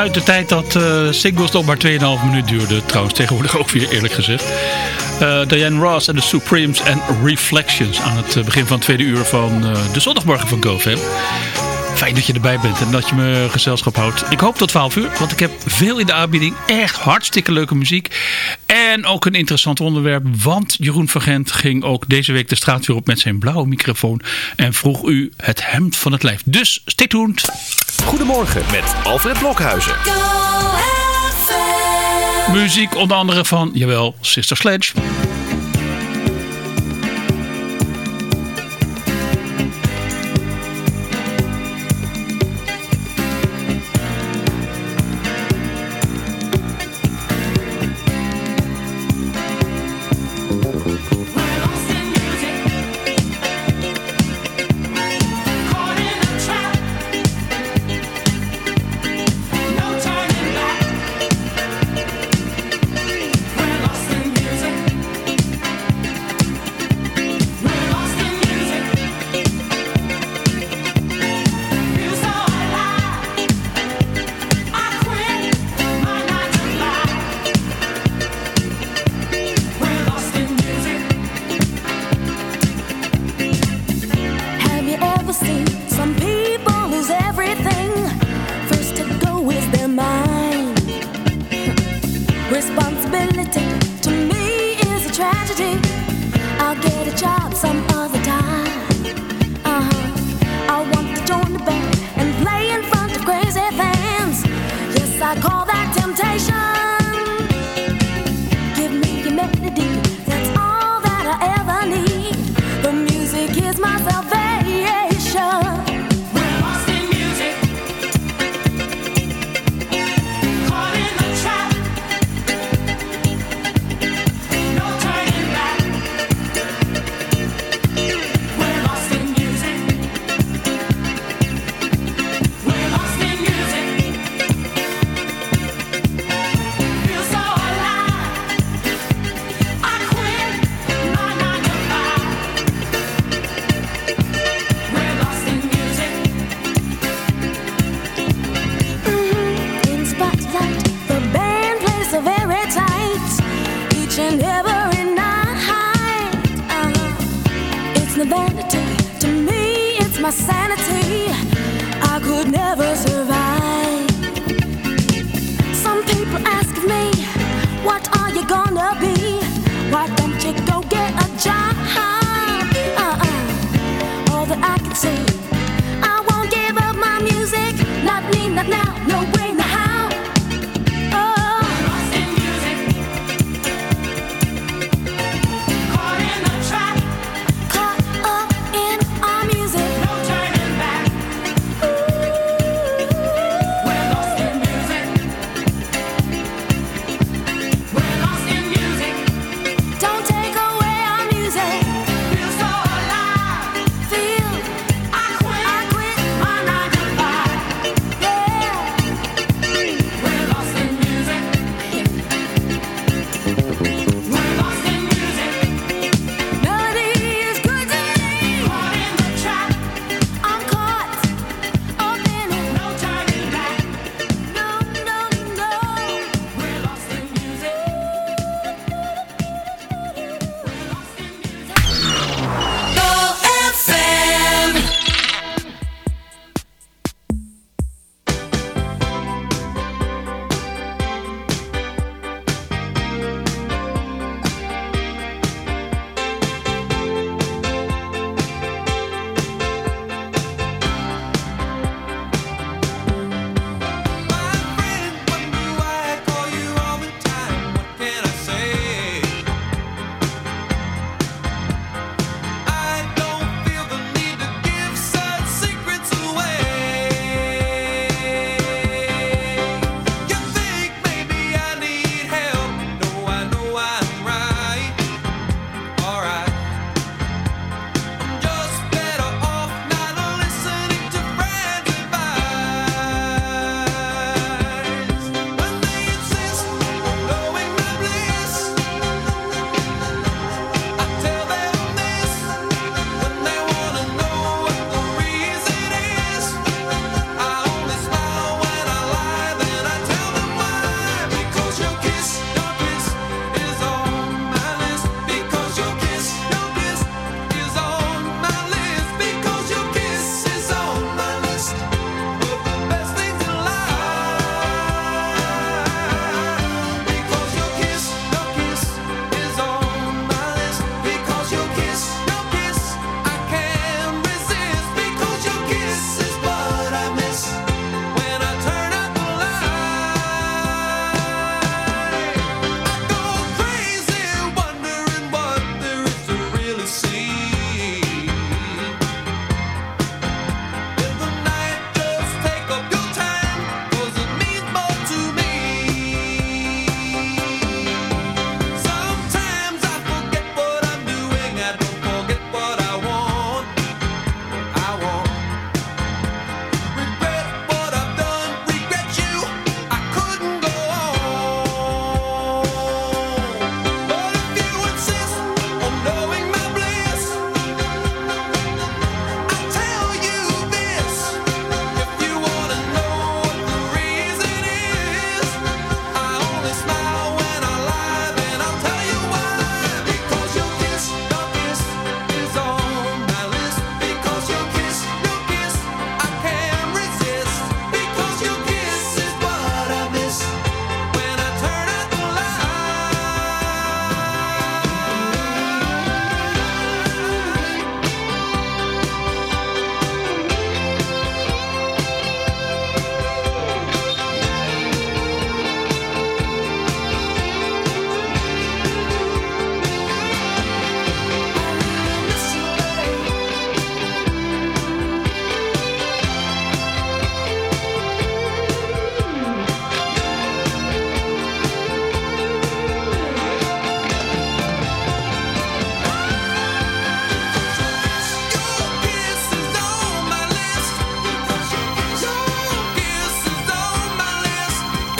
Uit de tijd dat eh, singles nog maar 2,5 minuut duurden. Trouwens, tegenwoordig ook weer eerlijk gezegd. Eh, Diane Ross en de Supremes en Reflections. Aan het eh, begin van het tweede uur van de zondagmorgen van GoFam. Fijn dat je erbij bent en dat je me gezelschap houdt. Ik hoop tot 12 uur, want ik heb veel in de aanbieding. Echt hartstikke leuke muziek. En ook een interessant onderwerp. Want Jeroen van Gent ging ook deze week de straat weer op met zijn blauwe microfoon. En vroeg u het hemd van het lijf. Dus stay tuned. Goedemorgen met Alfred Blokhuizen. Muziek onder andere van, jawel, Sister Sledge. Me, not now, no way,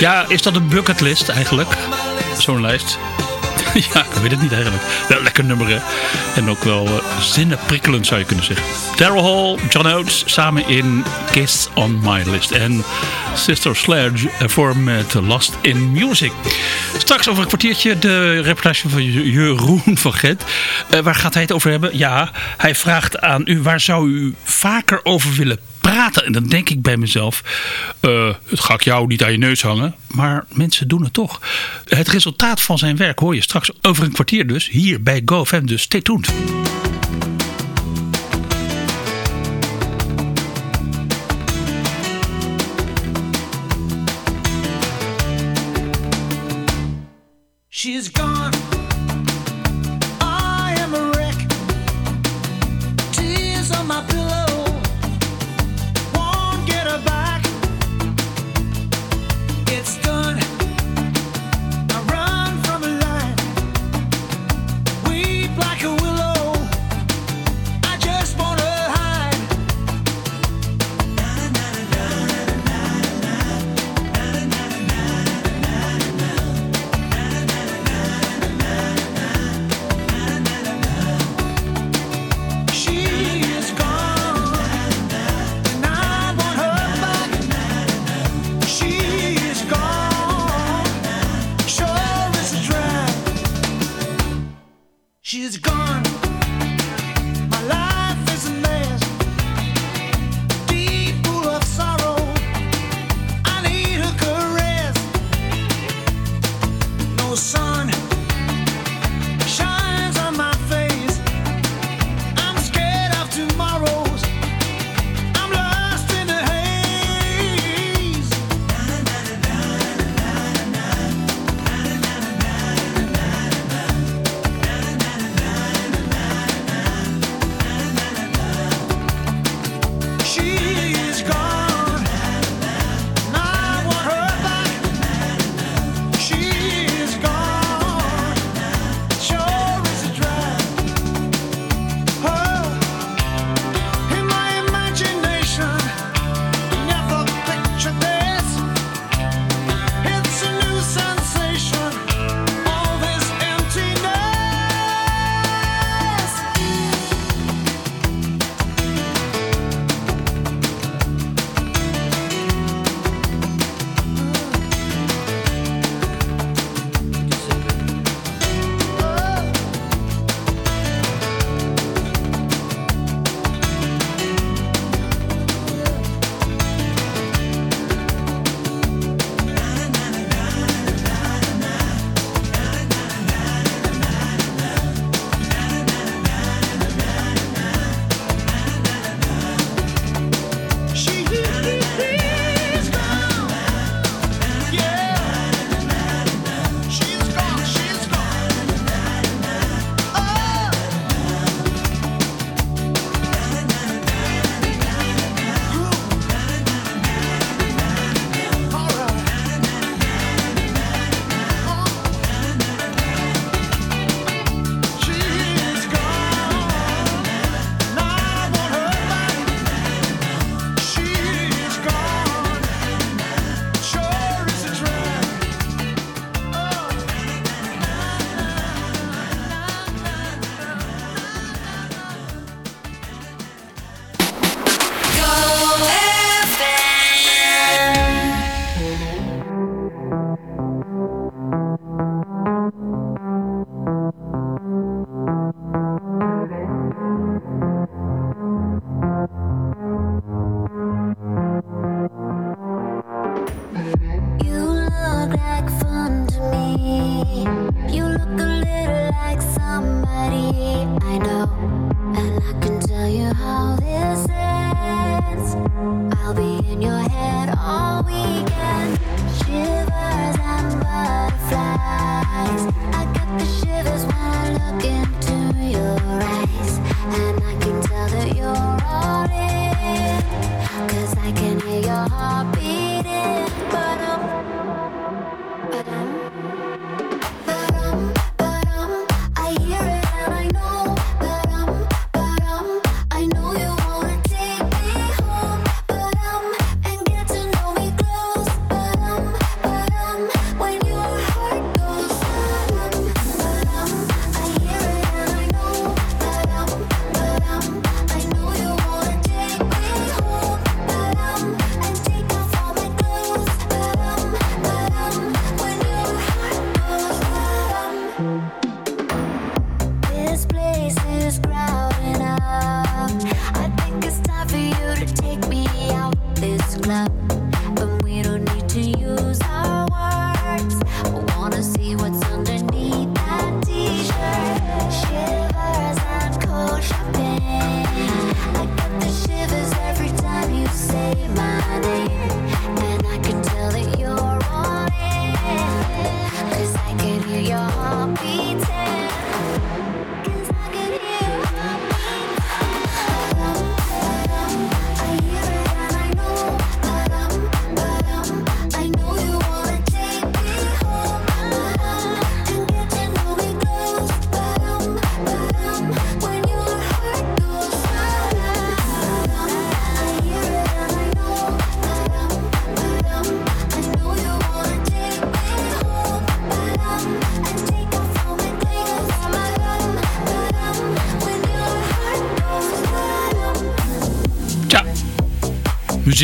Ja, is dat een bucketlist eigenlijk? Zo'n lijst? ja, ik weet het niet eigenlijk. Wel lekker nummer, hè? En ook wel uh, zinnenprikkelend, zou je kunnen zeggen. Daryl Hall, John Oates, samen in Kiss on My List. En Sister Sledge voor met Lost in Music. Straks over een kwartiertje de reportage van Jeroen van Gent. Uh, waar gaat hij het over hebben? Ja, hij vraagt aan u, waar zou u vaker over willen En dan denk ik bij mezelf, uh, het ga ik jou niet aan je neus hangen. Maar mensen doen het toch. Het resultaat van zijn werk hoor je straks over een kwartier dus. Hier bij GoFam. Dus stay tuned. She's gone.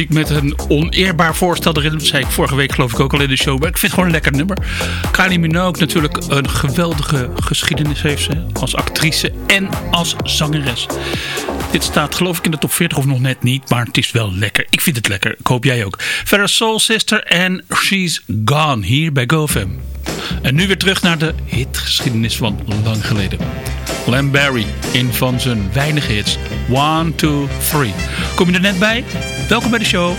met een oneerbaar voorstel erin. Dat zei ik vorige week geloof ik ook al in de show. Maar ik vind het gewoon een lekker nummer. Kylie Minogue natuurlijk een geweldige geschiedenis heeft ze. Als actrice en als zangeres. Dit staat geloof ik in de top 40 of nog net niet. Maar het is wel lekker. Ik vind het lekker. Ik hoop jij ook. Verder Soul Sister and She's Gone hier bij GoFam. En nu weer terug naar de hitgeschiedenis van lang geleden. Lam Barry in van zijn weinige hits. One, two, three. Kom je er net bij? Welkom bij de show.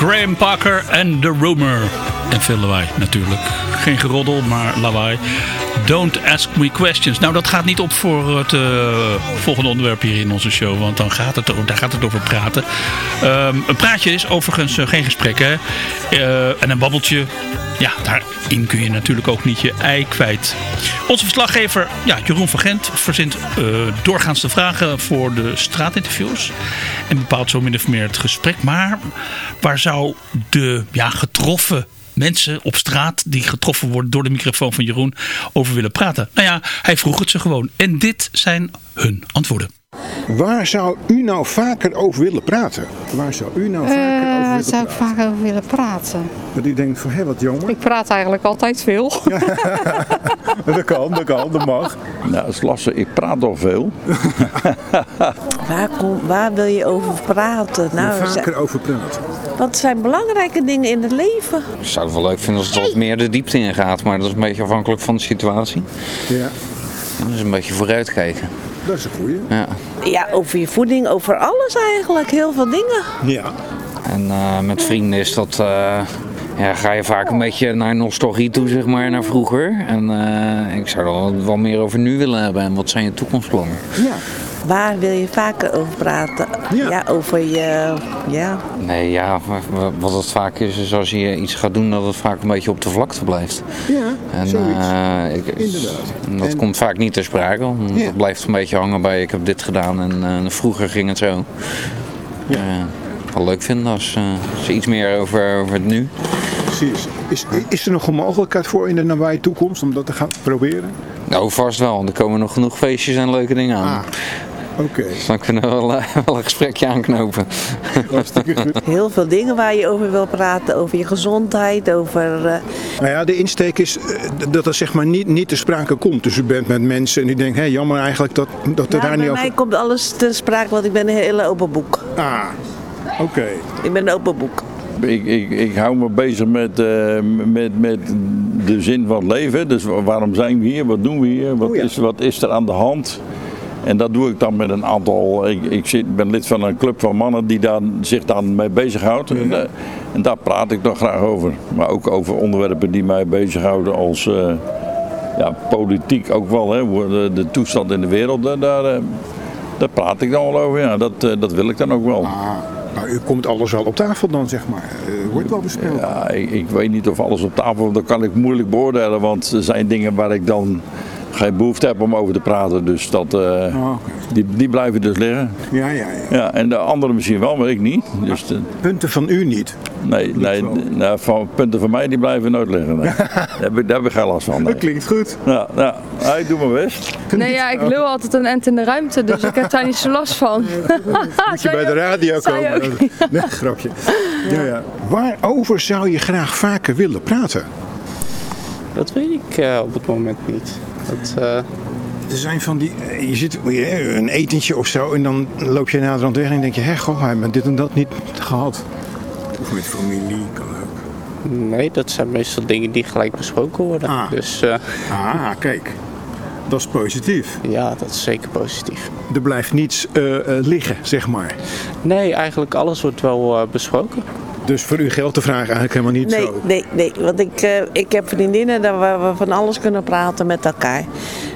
Graham Parker en The Rumor. En veel lawaai natuurlijk. Geen geroddel, maar lawaai. Don't ask me questions. Nou, dat gaat niet op voor het eh, volgende onderwerp hier in onze show. Want dan gaat het, daar gaat het over praten. Ehm, een praatje is overigens eh, geen gesprek, hè. Eh, en een babbeltje. Ja, daarin kun je natuurlijk ook niet je ei kwijt. Onze verslaggever ja, Jeroen van Gent verzint doorgaans de vragen voor de straatinterviews. En bepaalt zo min of meer het gesprek. Maar waar zou de ja, getroffen mensen op straat die getroffen worden door de microfoon van Jeroen over willen praten? Nou ja, hij vroeg het ze gewoon. En dit zijn hun antwoorden. Waar zou u nou vaker over willen praten? Waar zou u nou vaker over Daar willen zou ik praten? vaak over willen praten. Dat u denkt van, hé, wat jammer. Ik praat eigenlijk altijd veel. Dat kan, dat kan, dat mag. Nou, dat is lastig. Ik praat al veel. Waar, kom, waar wil je over praten? Nou, vaker over praten. wat zijn belangrijke dingen in het leven? Ik zou het wel leuk vinden als het wat meer de diepte in gaat, maar dat is een beetje afhankelijk van de situatie. Ja, Dat is een beetje vooruitkijken. Dat is een goeie. Ja. Ja, over je voeding, over alles eigenlijk. Heel veel dingen. Ja, En eh, met vrienden is dat. eh, ja, ga je vaak een beetje naar nostalgie toe, zeg maar, naar vroeger. En eh, ik zou er wel, wel meer over nu willen hebben. En wat zijn je toekomstplannen? ja. Waar wil je vaker over praten? Ja. over je... Ja. Nee, ja, wa- wa- wat het vaak is, is als je iets gaat doen, dat het vaak een beetje op de vlakte blijft. Ja, En zoiets. eh, ik, Inderdaad. dat En- komt vaak niet ter sprake. want Ja. Het blijft een beetje hangen bij ik heb dit gedaan en eh, vroeger ging het zo. Ja. wel leuk vinden als eh, ze iets meer over, over het nu. Precies. Is, is er nog een mogelijkheid voor in de nabije toekomst om dat te gaan proberen? Nou, vast wel. Er komen nog genoeg feestjes en leuke dingen aan. Ah, oké. Dus dan kunnen we wel, eh, wel een gesprekje aanknopen. Hartstikke goed. Heel veel dingen waar je over wil praten. Over je gezondheid, over... eh, Nou ja, de insteek is eh, dat er zeg maar niet, niet te sprake komt. Dus u bent met mensen en u denkt, hé, jammer eigenlijk dat, dat er nou, daar bij niet mij over... komt alles te sprake, want ik ben een hele open boek. Ah, oké. Ik ben een open boek. Ik, ik, ik hou me bezig met, eh, met, met de zin van het leven. Dus wa- waarom zijn we hier? Wat doen we hier? Wat, Oh ja. is, wat is er aan de hand? En dat doe ik dan met een aantal. Ik, ik zit, ben lid van een club van mannen die daar, zich dan mee bezighoudt. En, eh, en daar praat ik dan graag over. Maar ook over onderwerpen die mij bezighouden als eh, ja, politiek ook wel. Hè, de, de toestand in de wereld, daar, daar, eh, praat ik dan wel over. Ja, dat, dat wil ik dan ook wel. Ah, nou, u komt alles wel op tafel dan, zeg maar. Eh, wordt wel besproken. Ja, ik, ik weet niet of alles op tafel, dat kan ik moeilijk beoordelen, want er zijn dingen waar ik dan geen behoefte heb om over te praten. Dus dat, eh, oké. die, die blijven dus liggen. Ja, ja, ja. Ja, en de anderen misschien wel, maar ik niet. Dus de- Punten van u niet. nee, nee nou, van punten van mij die blijven nooit liggen. Nee. daar, heb ik, daar heb ik geen last van. Nee. Dat klinkt goed. Ja, ja, ik doe mijn best. Nee, ja, ik lul altijd een ent in de ruimte, dus ik heb daar niet zo last van. Moet je bij de radio komen. ook Nee, grapje. Ja, ja. Waarover zou je graag vaker willen praten? Dat weet ik eh, op het moment niet. Dat, eh, Er zijn van die, eh, je zit eh, een etentje of zo en dan loop je naderhand weg en denk je, hé, goh, hij heeft dit en dat niet gehad. Of met familie, kan ook. nee, dat zijn meestal dingen die gelijk besproken worden. Ah. Dus eh, Ah, kijk. Dat is positief. ja, dat is zeker positief. Er blijft niets eh, eh, liggen, zeg maar. Nee, eigenlijk alles wordt wel eh, besproken. Dus voor u geldt de vraag eigenlijk helemaal niet Nee, zo. nee, nee. Want ik, eh, ik heb vriendinnen daar waar we van alles kunnen praten met elkaar.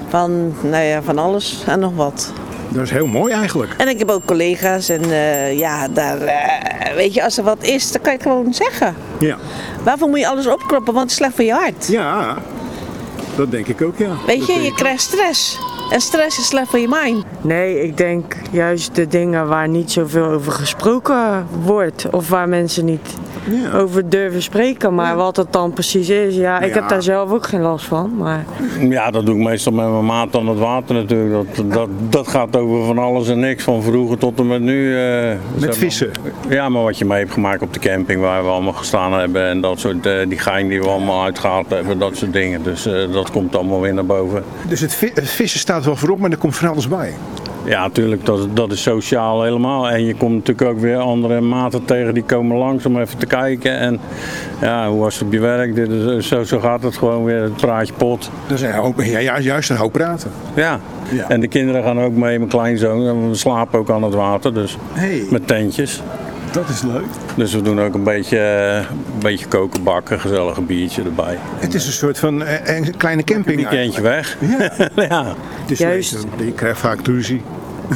Van, nou ja, van alles en nog wat. Dat is heel mooi eigenlijk. En ik heb ook collega's en eh, ja, daar, eh, weet je, als er wat is, dan kan je het gewoon zeggen. Ja. Waarvoor moet je alles opkroppen, want het is slecht voor je hart. Ja, dat denk ik ook, ja. Weet Dat je, je krijgt stress. En stress is slecht voor je mind. Nee, ik denk juist de dingen waar niet zoveel over gesproken wordt. Of waar mensen niet Ja. over durven spreken. Maar wat het dan precies is, ja, ik Ja. heb daar zelf ook geen last van. Maar Ja, dat doe ik meestal met mijn maat aan het water natuurlijk. Dat, dat, dat gaat over van alles en niks, van vroeger tot en met nu. eh, maar. vissen? Ja, maar wat je mee hebt gemaakt op de camping waar we allemaal gestaan hebben. En dat soort, eh, die gein die we allemaal uitgehaald hebben, dat soort dingen. Dus eh, dat komt allemaal weer naar boven. Dus het, vi- het vissen staat wel voorop, maar er komt van alles bij. Ja, natuurlijk, dat, dat is sociaal helemaal. En je komt natuurlijk ook weer andere maten tegen die komen langs om even te kijken. En ja, hoe was het op je werk? Dit is, zo, zo gaat het gewoon weer, het praatje pot. Dat is een hoop, ja, ja, juist een hoop praten. Ja. Ja. en de kinderen gaan ook mee, mijn kleinzoon. We slapen ook aan het water, dus Hey. met tentjes. Dat is leuk. Dus we doen ook een beetje, eh, een beetje koken, bakken, gezellig een biertje erbij. Het is een soort van eh, een kleine camping. Weekendje weg. Ja. ja. Het is Juist. leuk. Je krijgt vaak ruzie.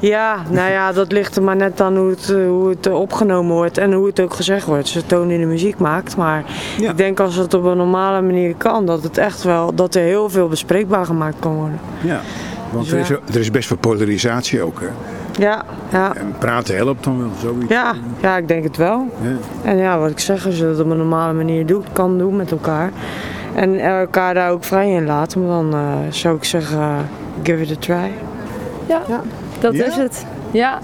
Ja, nou ja, dat ligt er maar net aan hoe het, eh, hoe het eh, opgenomen wordt en hoe het ook gezegd wordt. Ze toon in de muziek maakt, maar ik denk als het op een normale manier kan, dat het echt wel, dat er heel veel bespreekbaar gemaakt kan worden. Ja. Want Dus er, is, er is best veel polarisatie ook. Hè. Ja, ja. En praten helpt dan wel zoiets. Ja, ja, ik denk het wel. Ja. En ja, wat ik zeg, als je dat op een normale manier doet, kan doen met elkaar. En elkaar daar ook vrij in laten, dan eh, zou ik zeggen, eh, give it a try. Ja, dat Ja? is het. Ja.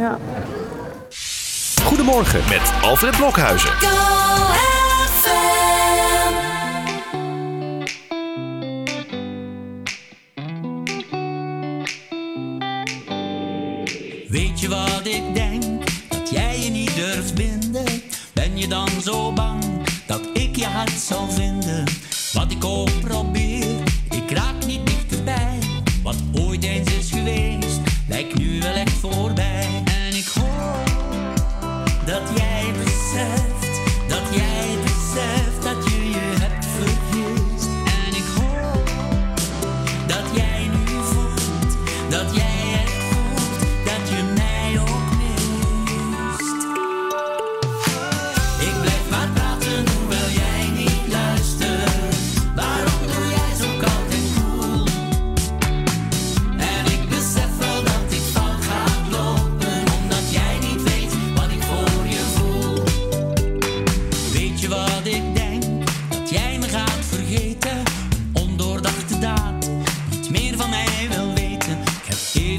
Goedemorgen met Alfred Blokhuizen. Zal vinden? Wat ik ook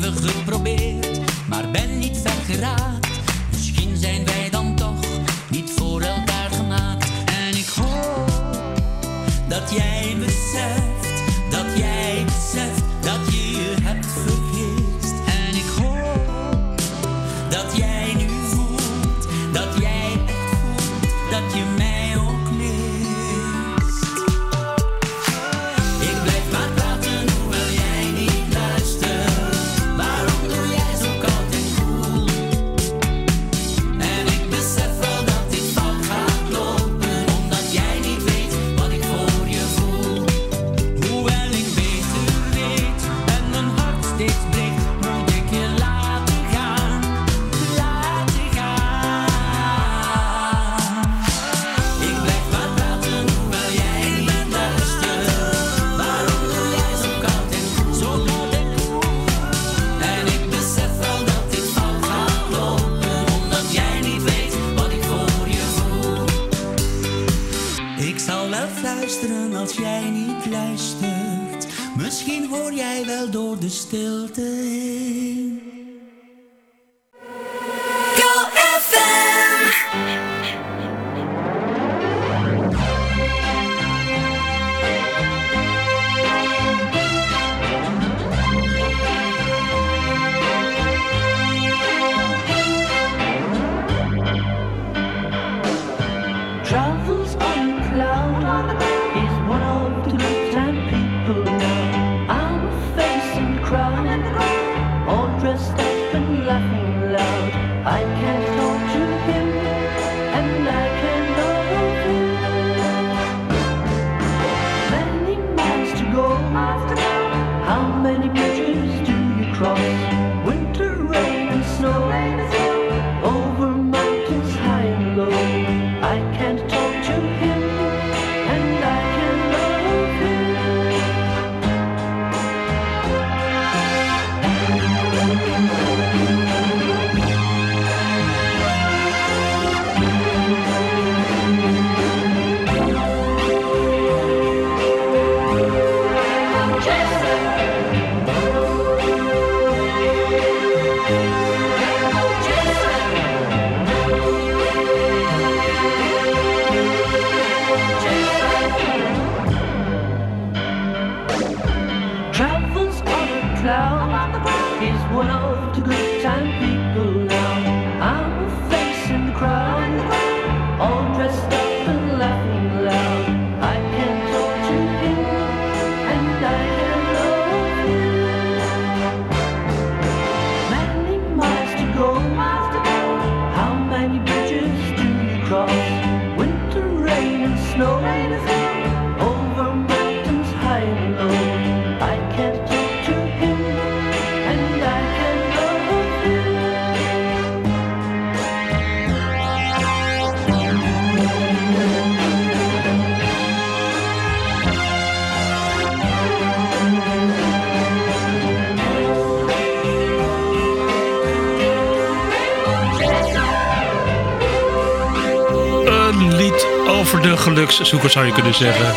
even geprobeerd, de gelukszoeker zou je kunnen zeggen.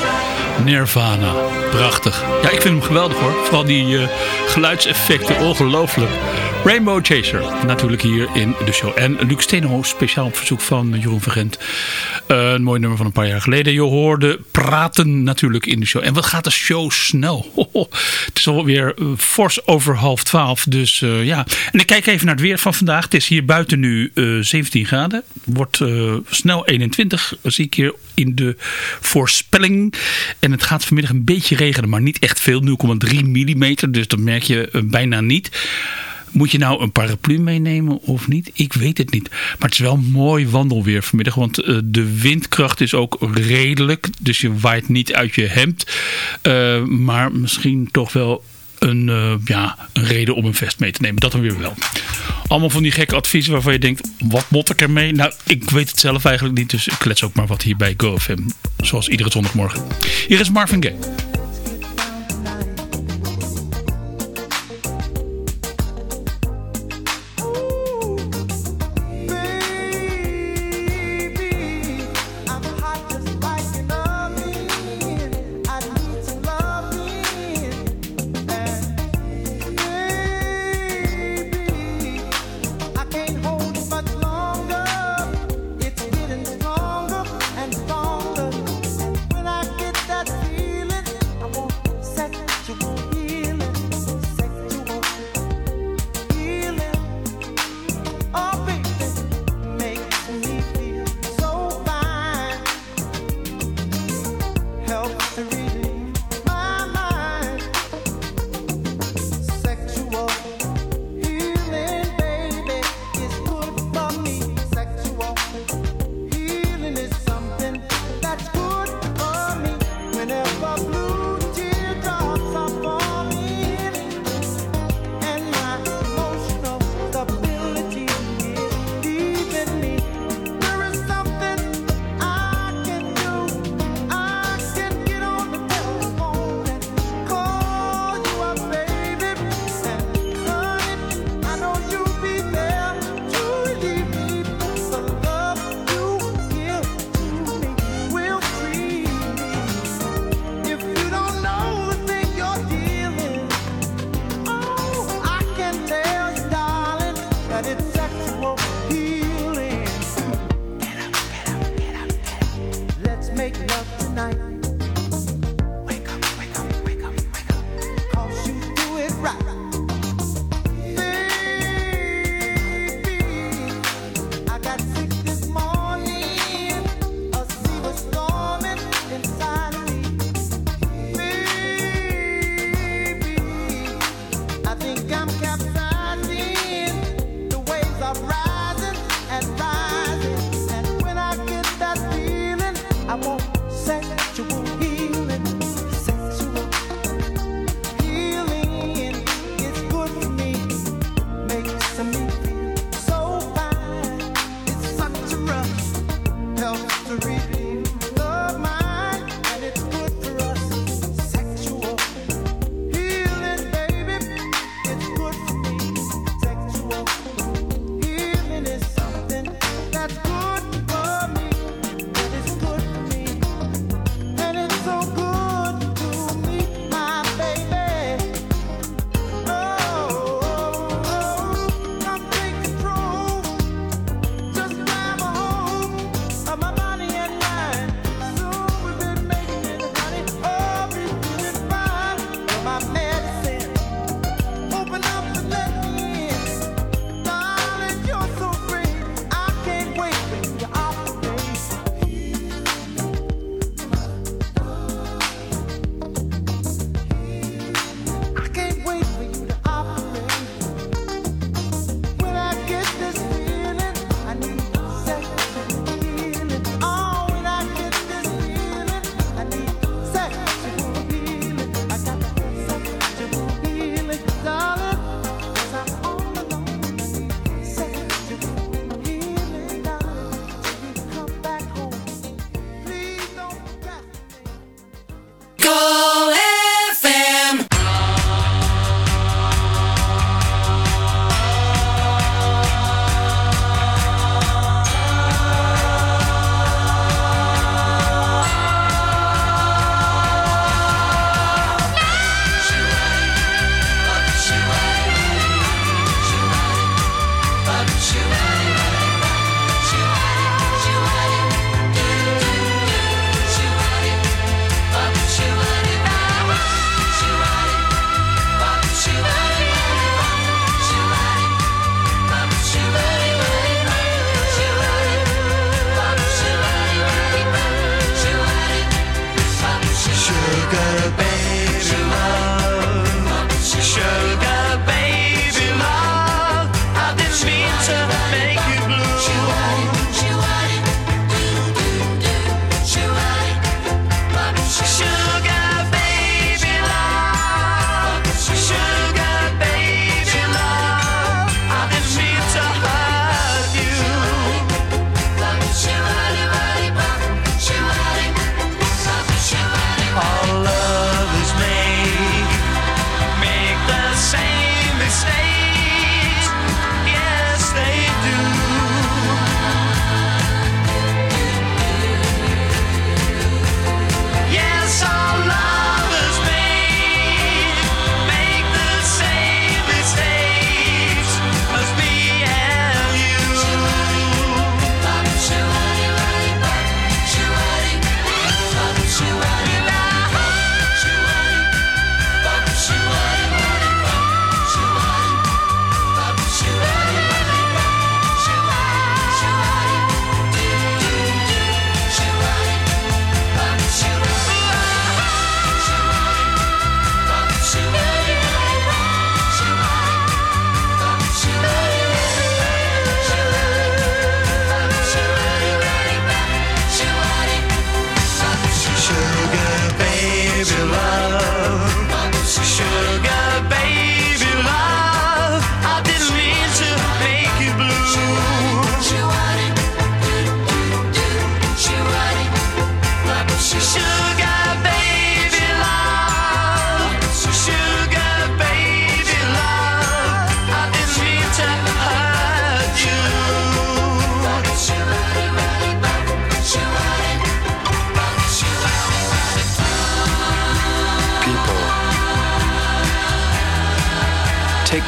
Nirvana. Prachtig. Ja, ik vind hem geweldig hoor. Vooral die eh, geluidseffecten. Ongelooflijk. Rainbow Chaser. Natuurlijk hier in de show. En Luc Steenhoos speciaal op verzoek van Jeroen Vergent. Eh, een mooi nummer van een paar jaar geleden. Je hoorde praten natuurlijk in de show. En wat gaat de show snel. Het is alweer eh, fors over half twaalf. Dus ja. En ik kijk even naar het weer van vandaag. Het is hier buiten nu eh, 17 graden. Wordt snel 21. Zie ik hier in de voorspelling. En het gaat vanmiddag een beetje regenen. Maar niet echt veel. 0,3 mm. Dus dat merk je eh, bijna niet. Moet je nou een paraplu meenemen of niet? Ik weet het niet. Maar het is wel mooi wandelweer vanmiddag. Want eh, de windkracht is ook redelijk. Dus je waait niet uit je hemd. Eh, maar misschien toch wel een, eh, ja, een reden om een vest mee te nemen. Dat dan weer wel. Allemaal van die gekke adviezen waarvan je denkt, wat mot ik ermee? Nou, ik weet het zelf eigenlijk niet. Dus ik klets ook maar wat hier bij GoFM. Zoals iedere zondagmorgen. Hier is Marvin Gaye.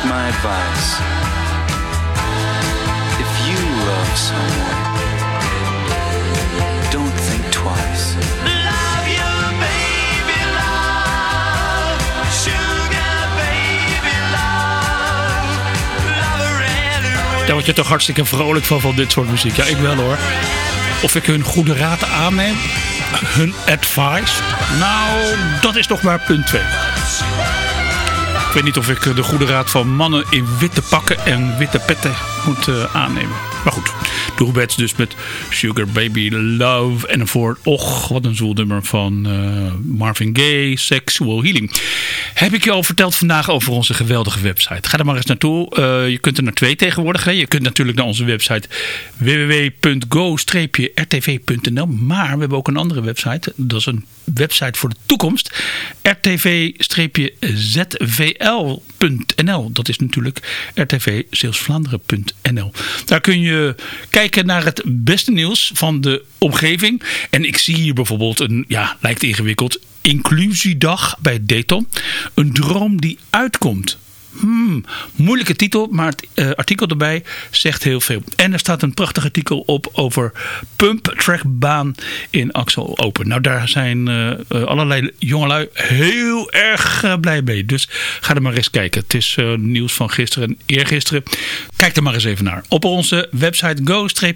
Advice. If you love someone, don't think twice. Love you, baby, love. Sugar, baby, love. Love her anyway. Daar word je toch hartstikke vrolijk van, van dit soort muziek. Ja, ik wel hoor. Of ik hun goede raad aanneem? Hun advice? Nou, dat is nog maar punt 2. Ik weet niet of ik de goede raad van mannen in witte pakken en witte petten moet eh, aannemen. Maar goed, Roubets dus met Sugar Baby Love. En voor, och, wat een zoelnummer van eh, Marvin Gaye, Sexual Healing. Heb ik je al verteld vandaag over onze geweldige website. Ga er maar eens naartoe. Eh, je kunt er naar twee tegenwoordig. Je kunt natuurlijk naar onze website www.go-rtv.nl. Maar we hebben ook een andere website. Dat is een website voor de toekomst. rtv-zvl.nl. Dat is natuurlijk rtv-zeelsvlaanderen.nl. Daar kun je kijken naar het beste nieuws van de omgeving. En ik zie hier bijvoorbeeld een, ja, lijkt ingewikkeld, inclusiedag bij Dayton. Een droom die uitkomt. Hmm, moeilijke titel, maar het eh, artikel erbij zegt heel veel. En er staat een prachtig artikel op over Pump Trackbaan in Axel Open. Nou, daar zijn eh, eh, allerlei jongelui heel erg blij mee. Dus ga er maar eens kijken. Het is nieuws van gisteren en eergisteren. Kijk er maar eens even naar. Op onze website go-rtv.nl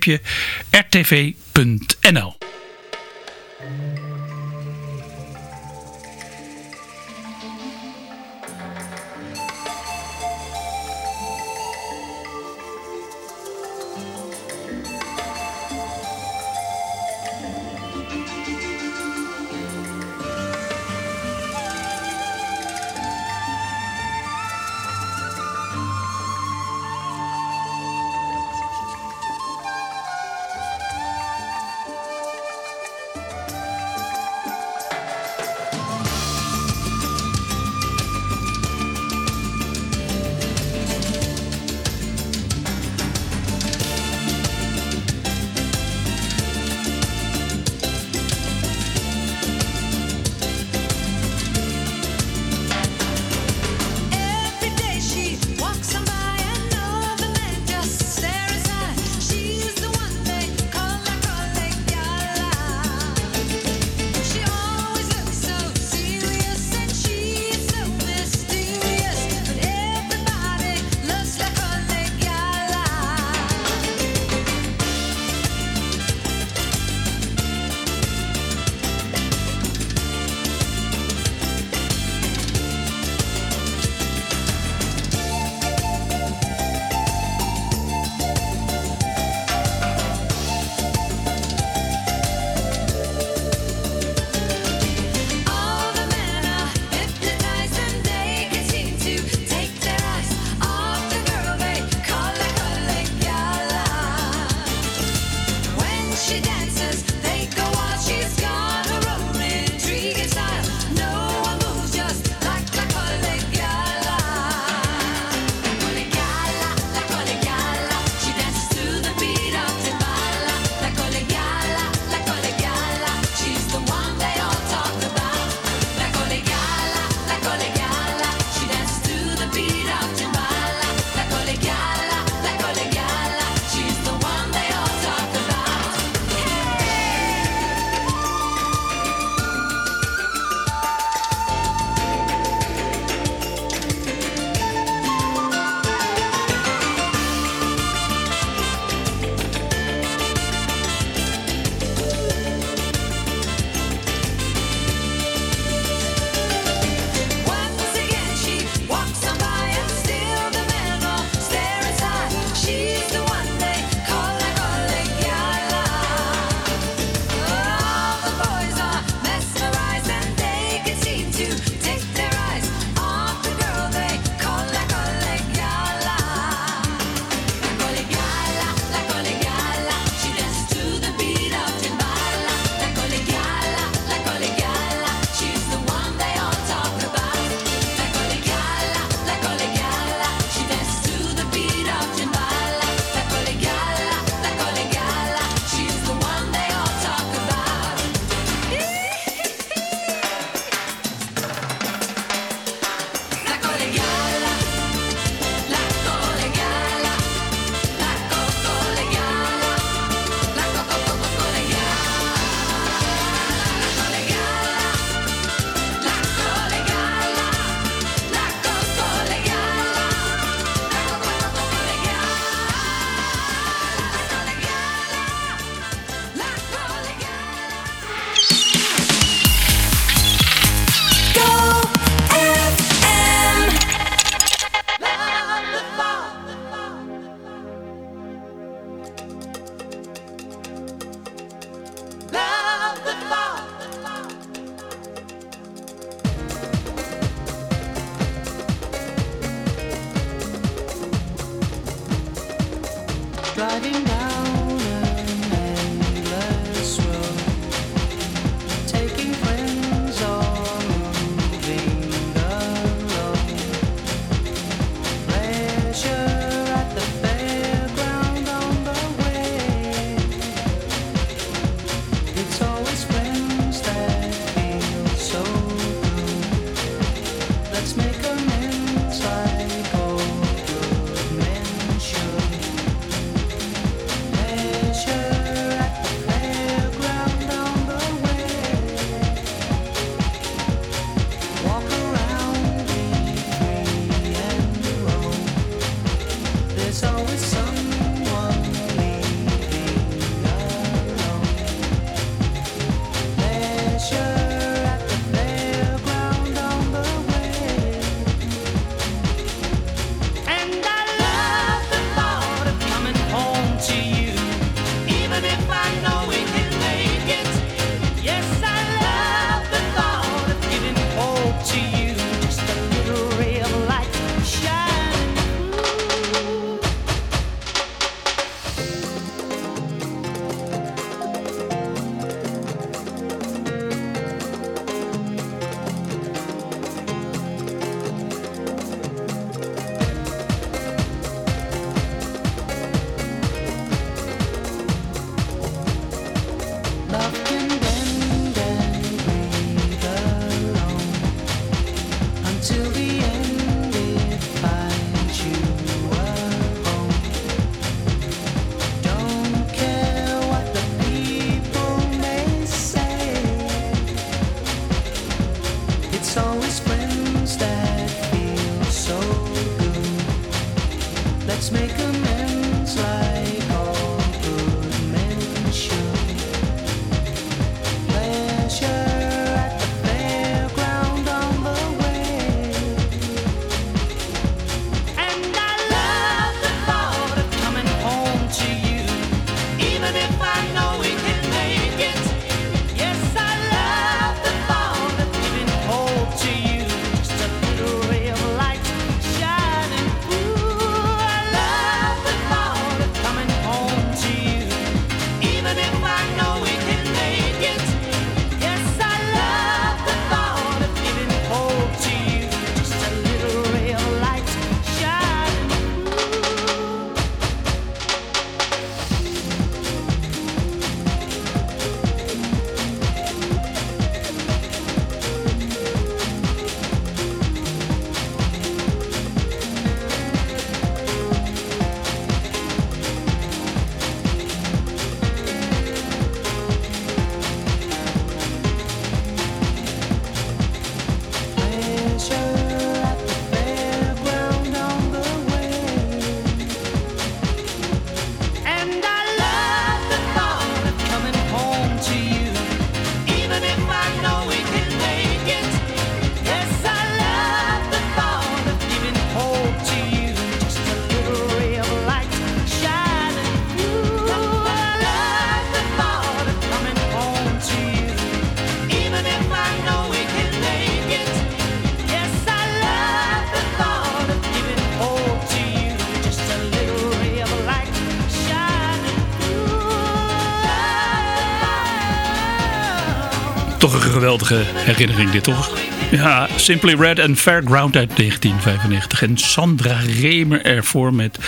geweldige herinnering dit, toch? Ja, Simply Red en Fairground uit 1995. En Sandra Remer ervoor met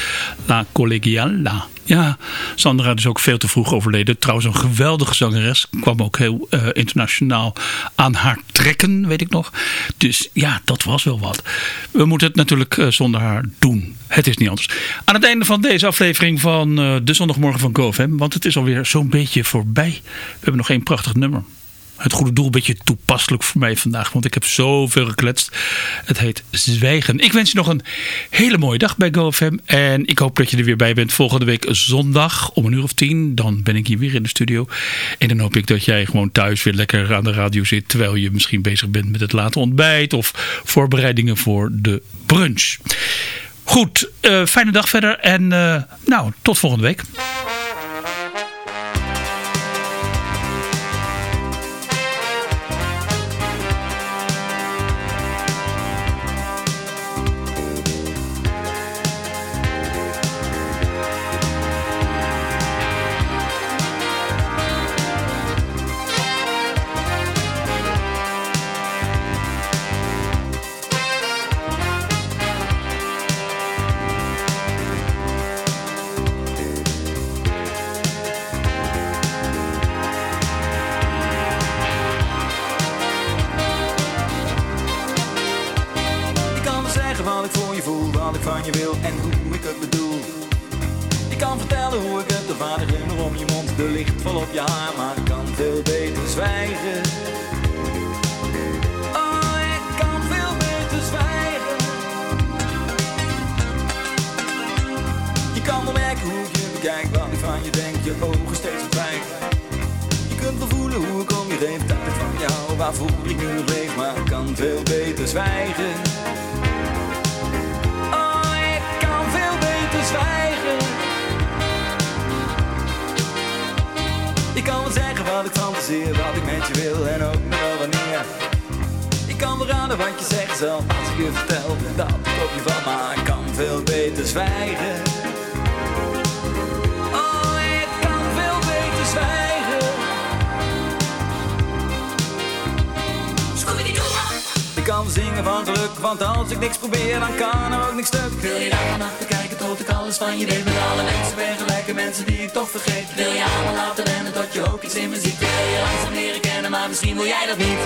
La Collegiala. Ja, Sandra is ook veel te vroeg overleden. Trouwens een geweldige zangeres. Kwam ook heel eh, internationaal aan haar trekken, weet ik nog. Dus ja, dat was wel wat. We moeten het natuurlijk eh, zonder haar doen. Het is niet anders. Aan het einde van deze aflevering van eh, de zondagmorgen van GoFM. Want het is alweer zo'n beetje voorbij. We hebben nog één prachtig nummer. Het goede doel een beetje toepasselijk voor mij vandaag. Want ik heb zoveel gekletst. Het heet Zwijgen. Ik wens je nog een hele mooie dag bij GoFM. En ik hoop dat je er weer bij bent volgende week zondag om een uur of tien. Dan ben ik hier weer in de studio. En dan hoop ik dat jij gewoon thuis weer lekker aan de radio zit. Terwijl je misschien bezig bent met het late ontbijt. Of voorbereidingen voor de brunch. Goed, eh, fijne dag verder. En eh, nou, tot volgende week. jullie toch vergeet Wil je allemaal laten rennen tot je ook iets in me ziet Wil? Je langzaam leren kennen, maar misschien wil jij dat niet.